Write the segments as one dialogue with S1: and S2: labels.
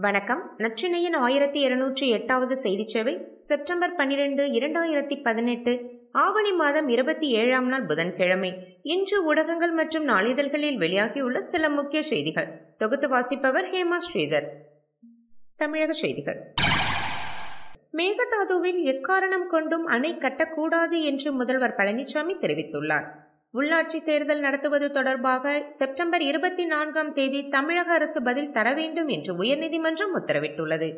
S1: வணக்கம். நற்றினையின் ஆயிரத்தி இருநூற்றி எட்டாவது செய்தி சேவை செப்டம்பர் பன்னிரெண்டு இரண்டாயிரத்தி பதினெட்டு ஆவணி மாதம் இருபத்தி ஏழாம் நாள் புதன்கிழமை. இன்று ஊடகங்கள் மற்றும் நாளிதழ்களில் வெளியாகியுள்ள சில முக்கிய செய்திகள். தொகுத்து வாசிப்பவர் ஹேமா ஸ்ரீதர். தமிழக செய்திகள். மேகதாதுவில் எக்காரணம் கொண்டும் அணை கட்டக்கூடாது என்று முதல்வர் பழனிசாமி தெரிவித்துள்ளார். உள்ளாட்சி தேர்தல் நடத்துவது தொடர்பாக செப்டம்பர் இருபத்தி நான்காம் தேதி தமிழக அரசு பதில் தர வேண்டும் என்று உயர்நீதிமன்றம் உத்தரவிட்டுள்ளது.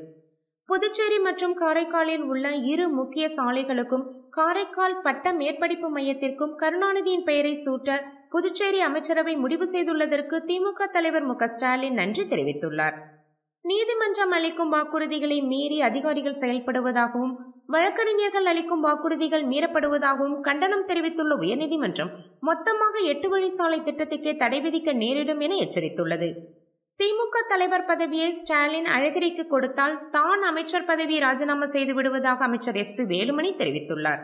S1: புதுச்சேரி மற்றும் காரைக்காலில் உள்ள இரு முக்கிய சாலைகளுக்கும் காரைக்கால் பட்ட மேற்படிப்பு மையத்திற்கும் கருணாநிதியின் பெயரை சூட்ட புதுச்சேரி அமைச்சரவை முடிவு செய்துள்ளதற்கு திமுக தலைவர் மு ஸ்டாலின் நன்றி தெரிவித்துள்ளார். நீதிமன்றம் அளிக்கும் வாக்குறுதிகளை மீறி அதிகாரிகள் செயல்படுவதாகவும் வழக்கறிஞர்கள் அளிக்கும் வாக்குறுதிகள் மீறப்படுவதாகவும் கண்டனம் தெரிவித்துள்ள உயர்நீதிமன்றம் மொத்தமாக எட்டு வழி சாலை திட்டத்துக்கே தடை விதிக்க நேரிடும் என எச்சரித்துள்ளது. திமுக தலைவர் பதவியை ஸ்டாலின் அழகிரிக்கு கொடுத்தால் தான் அமைச்சர் பதவியை ராஜினாமா செய்து விடுவதாக அமைச்சர் எஸ் பி வேலுமணி தெரிவித்துள்ளார்.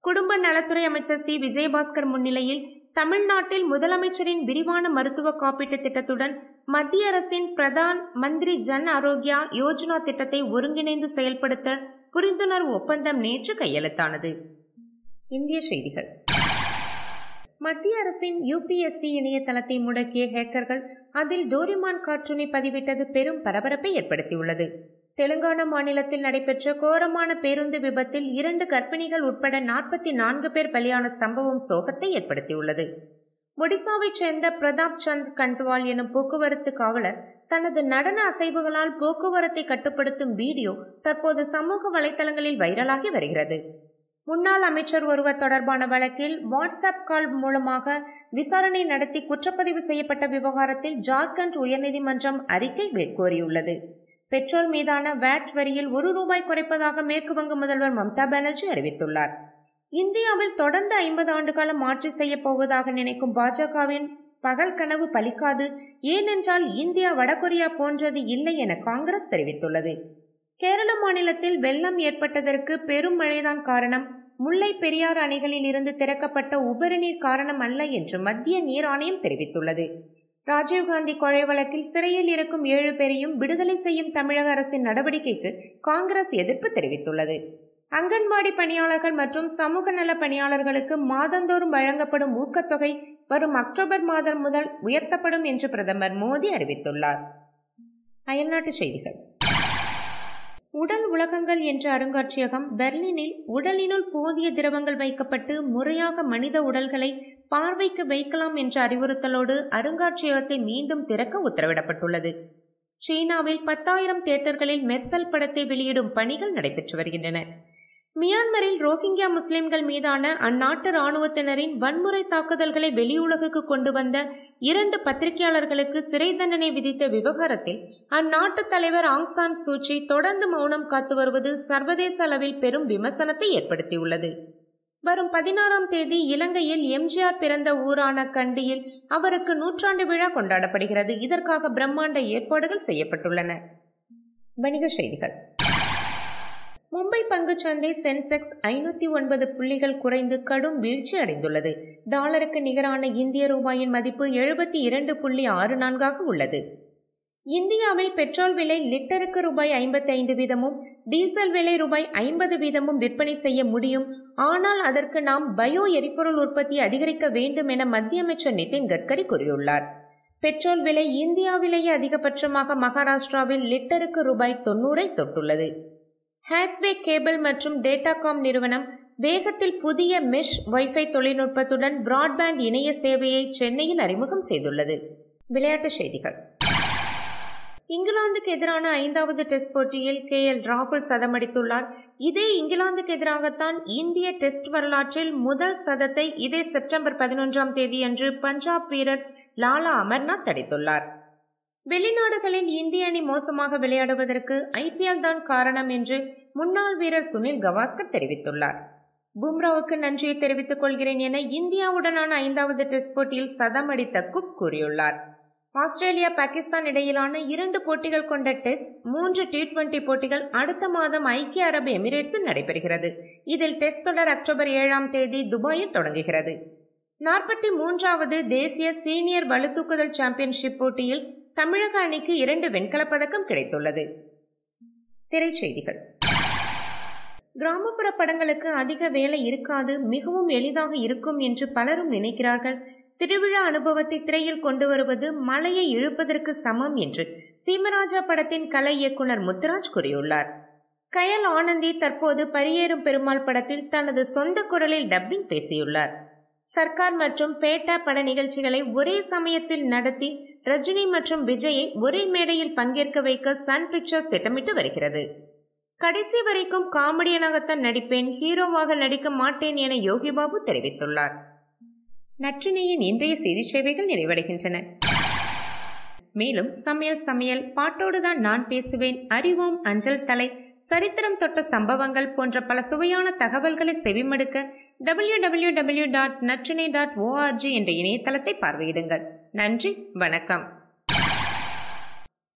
S1: குடும்ப நலத்துறை அமைச்சர் சி. விஜயபாஸ்கர் முன்னிலையில் தமிழ்நாட்டில் முதலமைச்சரின் விரிவான மருத்துவ காப்பீட்டு திட்டத்துடன் மத்திய அரசின் பிரதான் மந்திரி ஜன் ஆரோக்கியா யோஜனா திட்டத்தை ஒருங்கிணைந்து செயல்படுத்த புரிந்துணர்வு ஒப்பந்தம் நேற்று கையெழுத்தானது. இந்திய செய்திகள். மத்திய அரசின் யுபிஎஸ்சி இணையதளத்தை முடக்கிய ஹேக்கர்கள் அதில் டோரிமான் கார்ட்டூனை பதிவிட்டது பெரும் பரபரப்பை ஏற்படுத்தியுள்ளது. தெலுங்கானா மாநிலத்தில் நடைபெற்ற கோரமான பேருந்து விபத்தில் இரண்டு கர்ப்பிணிகள் உட்பட நாற்பத்தி நான்கு பேர் பலியான சம்பவம் சோகத்தை ஏற்படுத்தியுள்ளது. ஒடிசாவைச் சேர்ந்த பிரதாப் சந்த் கண்ட்வால் எனும் போக்குவரத்து காவலர் தனது நடன அசைவுகளால் போக்குவரத்தை கட்டுப்படுத்தும் வீடியோ தற்போது சமூக வலைதளங்களில் வைரலாகி வருகிறது. முன்னாள் அமைச்சர் ஒருவர் தொடர்பான வழக்கில் வாட்ஸ்அப் கால் மூலமாக விசாரணை நடத்தி குற்றப்பதிவு செய்யப்பட்ட விவகாரத்தில் ஜார்க்கண்ட் உயர்நீதிமன்றம் அறிக்கை கோரியுள்ளது பெட்ரோல் மீதான வேட் வரியில் ஒரு ரூபாய் குறைப்பதாக மேற்குவங்க முதல்வர் மம்தா பானர்ஜி அறிவித்துள்ளார். இந்தியாவில் தொடர்ந்து ஐம்பது ஆண்டுகாலம் ஆட்சி செய்ய போவதாக நினைக்கும் பாஜகவின் பகல் கனவு பலிக்காது ஏனென்றால் இந்தியா வடகொரியா போன்றது இல்லை என காங்கிரஸ் தெரிவித்துள்ளது. கேரள மாநிலத்தில் வெள்ளம் ஏற்பட்டதற்கு பெரும் மழைதான் காரணம். முல்லை பெரியாறு அணைகளில் இருந்து திறக்கப்பட்ட உபரிநீர் காரணம் அல்ல என்று மத்திய நீர் ஆணையம் தெரிவித்துள்ளது. ராஜீவ்காந்தி கொலை வழக்கில் சிறையில் இருக்கும் ஏழு பேரையும் விடுதலை செய்யும் தமிழக அரசின் நடவடிக்கைக்கு காங்கிரஸ் எதிர்ப்பு தெரிவித்துள்ளது. அங்கன்வாடி பணியாளர்கள் மற்றும் சமூக நல பணியாளர்களுக்கு மாதந்தோறும் வழங்கப்படும் ஊக்கத்தொகை வரும் அக்டோபர் மாதம் முதல் உயர்த்தப்படும் என்று பிரதமர் மோடி அறிவித்துள்ளார். அயல்நாட்டு செய்திகள். உடல் உலகங்கள் என்ற அருங்காட்சியகம் பெர்லினில் உடலினுள் போதிய திரவங்கள் வைக்கப்பட்டு முறையாக மனித உடல்களை பார்வைக்கு வைக்கலாம் என்ற அறிவுறுத்தலோடு அருங்காட்சியகத்தை மீண்டும் திறக்க உத்தரவிடப்பட்டுள்ளது. சீனாவில் பத்தாயிரம் தியேட்டர்களில் மெர்சல் படத்தை வெளியிடும் பணிகள் நடைபெற்று வருகின்றன. மியான்மரில் ரோஹிங்கியா முஸ்லிம்கள் மீதான அந்நாட்டு ராணுவத்தினரின் வன்முறை தாக்குதல்களை வெளியுலகுக்கு கொண்டு வந்த இரண்டு பத்திரிகையாளர்களுக்கு சிறை தண்டனை விதித்த விவகாரத்தில் அந்நாட்டு தலைவர் ஆங்சான் சூச்சி தொடர்ந்து மௌனம் காத்து வருவது சர்வதேச அளவில் பெரும் விமர்சனத்தை ஏற்படுத்தியுள்ளது. வரும் பதினாறாம் தேதி இலங்கையில் எம்ஜிஆர் பிறந்த ஊரான கண்டியில் அவருக்கு நூற்றாண்டு விழா கொண்டாடப்படுகிறது. இதற்காக பிரம்மாண்ட ஏற்பாடுகள் செய்யப்பட்டுள்ளன. வணிக செய்திகள். மும்பை பங்குச்சந்தை சென்செக்ஸ் ஐநூத்தி ஒன்பது புள்ளிகள் குறைந்து கடும் வீழ்ச்சி அடைந்துள்ளது. டாலருக்கு நிகரான இந்திய ரூபாயின் மதிப்பு எழுபத்தி இரண்டு புள்ளி ஆறு நான்காக உள்ளது. இந்தியாவில் பெட்ரோல் விலை லிட்டருக்கு ரூபாய் ஐம்பத்தி ஐந்து வீதமும் டீசல் விலை ரூபாய் ஐம்பது வீதமும் விற்பனை செய்ய முடியும். ஆனால் அதற்கு நாம் பயோ எரிபொருள் உற்பத்தி அதிகரிக்க வேண்டும் என மத்திய அமைச்சர் நிதின் கட்கரி கூறியுள்ளார். பெட்ரோல் விலை இந்தியாவிலேயே அதிகபட்சமாக மகாராஷ்டிராவில் லிட்டருக்கு ரூபாய் தொன்னூரை தொட்டுள்ளது. ஹேத்வே கேபிள் மற்றும் டேட்டாகாம் நிறுவனம் வேகத்தில் புதிய மெஷ் வைஃபை தொழில்நுட்பத்துடன் பிராட்பேண்ட் இணைய சேவையை சென்னையில் அறிமுகம் செய்துள்ளது. விளையாட்டுச் செய்திகள். இங்கிலாந்துக்கு எதிரான ஐந்தாவது டெஸ்ட் போட்டியில் கே எல் ராகுல் சதமடித்துள்ளார். இதே இங்கிலாந்துக்கு எதிராகத்தான் இந்திய டெஸ்ட் வரலாற்றில் முதல் சதத்தை இதே செப்டம்பர் பதினொன்றாம் தேதி அன்று பஞ்சாப் வீரர் லாலா அமர்நாத் அடித்துள்ளார். வெளிநாடுகளில் இந்திய மோசமாக விளையாடுவதற்கு ஐபிஎல் தான் காரணம் என்று முன்னாள் வீரர் சுனில் கவாஸ்கர் தெரிவித்துள்ளார். பும்ராவுக்கு நன்றியை தெரிவித்துக் கொள்கிறேன் என இந்தியாவுடனான ஐந்தாவது டெஸ்ட் போட்டியில் சதம் அடித்த குக் கூறியுள்ளார். ஆஸ்திரேலியா பாகிஸ்தான் இடையிலான இரண்டு போட்டிகள் கொண்ட டெஸ்ட் மூன்று டி டுவெண்டி போட்டிகள் அடுத்த மாதம் ஐக்கிய அரபு எமிரேட்ஸில் நடைபெறுகிறது. இதில் டெஸ்ட் தொடர் அக்டோபர் ஏழாம் தேதி துபாயில் தொடங்குகிறது. நாற்பத்தி மூன்றாவது தேசிய சீனியர் வலுத்தூக்குதல் சாம்பியன்ஷிப் போட்டியில் தமிழக அணிக்கு இரண்டு வெண்கலப் பதக்கம் கிடைத்துள்ளது. திரைச்செய்திகள். கிராமப்புற படங்களுக்கு அதிக வேலை இருக்காது மிகவும் எளிதாக இருக்கும் என்று பலரும் நினைக்கிறார்கள். திருவிழா அனுபவத்தை திரையில் கொண்டு வருவது மலையை இழுப்பதற்கு சமம் என்று சீமராஜா படத்தின் கலை இயக்குனர் முத்துராஜ் கூறியுள்ளார். கயல் ஆனந்தி தற்போது பரியேறும் பெருமாள் படத்தில் தனது சொந்த குரலில் டப்பிங் பேசியுள்ளார். சர்க்கார் மற்றும் பேட்டா பட நிகழ்ச்சிகளை ஒரே சமயத்தில் நடத்தி ரஜினி மற்றும் விஜயை ஒரே மேடையில் பங்கேற்க வைக்க சன் பிக்சர்ஸ் திட்டமிட்டு வருகிறது. கடைசி வரைக்கும் காமெடியனாகத்தான் நடிப்பேன் ஹீரோவாக நடிக்க மாட்டேன் என யோகி பாபு தெரிவித்துள்ளார். நற்றினையின் இன்றைய செய்தி சேவைகள் நிறைவடைகின்றன. மேலும் சமையல் சமையல் பாட்டோடு தான் நான் பேசுவேன் அறிவோம் அஞ்சல் தலை சரித்திரம் தொட்ட சம்பவங்கள் போன்ற பல சுவையான தகவல்களை செவிமடுக்க W W W dot Natrinai dot O R G என்ற இணையதளத்தை பார்வையிடுங்கள். நன்றி வணக்கம்.